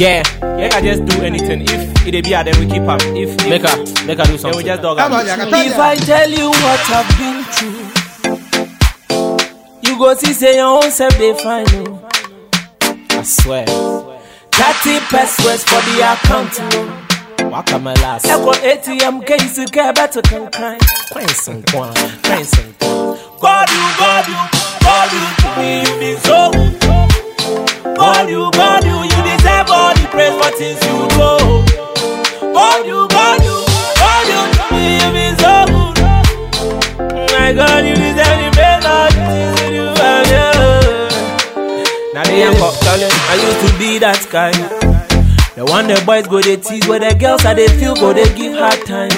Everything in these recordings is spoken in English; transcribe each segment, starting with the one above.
Yeah, make I just do anything. If it be, then we keep up. If, if Make her, make her do then something. we just dog Come on, I tell If. I tell you what I've been through, you go see say your own self they find you. Oh. I swear. Thirty pesos for the account, oh. no. Waka my last. Echo ATM case you care better can cry. Quench some kwan. Quench some kwan. God you, God you, God you to me, you to that guy. The one the boys go they tease, where the girls are they feel go they give hard time.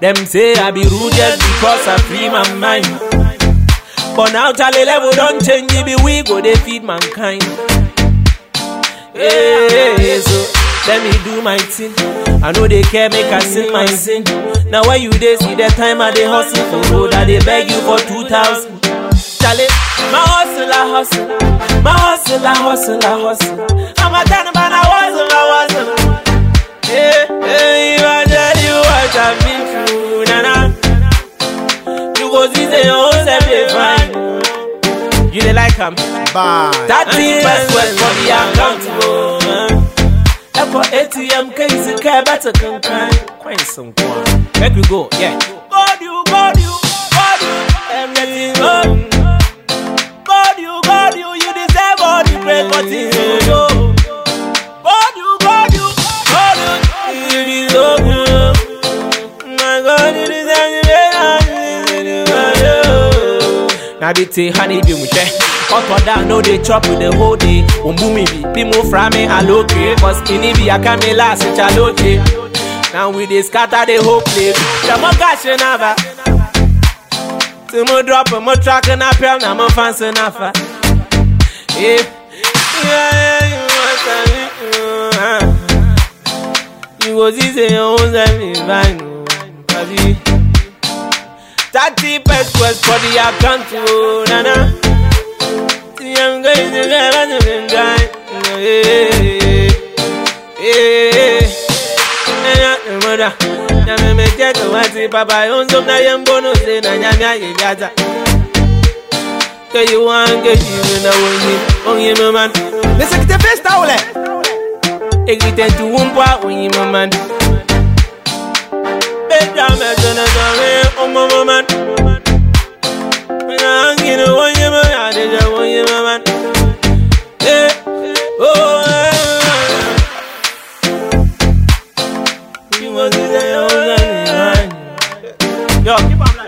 Them say I be rude just because I free my mind. But now Charlie level don't change, it be we go they feed mankind. Hey, so let me do my thing. I know they care, make I sing my sin. Now why you they see the time I they hustle for road, I they beg you for two thousand. Charlie, my hustle, I hustle. My hustle, I hustle, I hustle. I'm a ten man, I hustle, I hustle. Hey, hey, if I tell you what I've been through, na na. You go see say oh, your own self they fine. You they like him? Bye. That thing was well for the account, oh. Echo ATM case, you care better can cry. Quench some kwan. Make we go. Yeah. God you, God you, God you, everything. God na bi te ha ne bi mu hwɛ ɔtɔda no they chop with the whole day ɔmbu mi bi bi mu fra mi aloke cause kini bi aka mi last chaloke Now we dey scatter the whole place dɛmɔ gaasi nava To mo drop mo track na pɛl na mo fans so nafa. Yeah. Yeah, yeah, you was easy, you was every vine. Your own self is fine. oh. Kasi thirty pesos for the account o nana. Tí a ń gbé ìdílé bá ti fi ń gbá. Mother, nyame meje to wati papa yonzo na yembono se na nyame aye biata. Ke you want ke you na wonyi, onyi man. Listen, get the face towel. Egite tu umpwa onyi man. Beja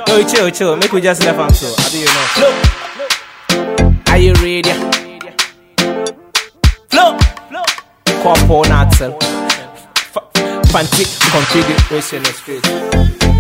Yo, chill, chill. Make we just left am so. I do you know. Flow. Are you ready? Flow. Couple nuts. Fancy configuration is straight.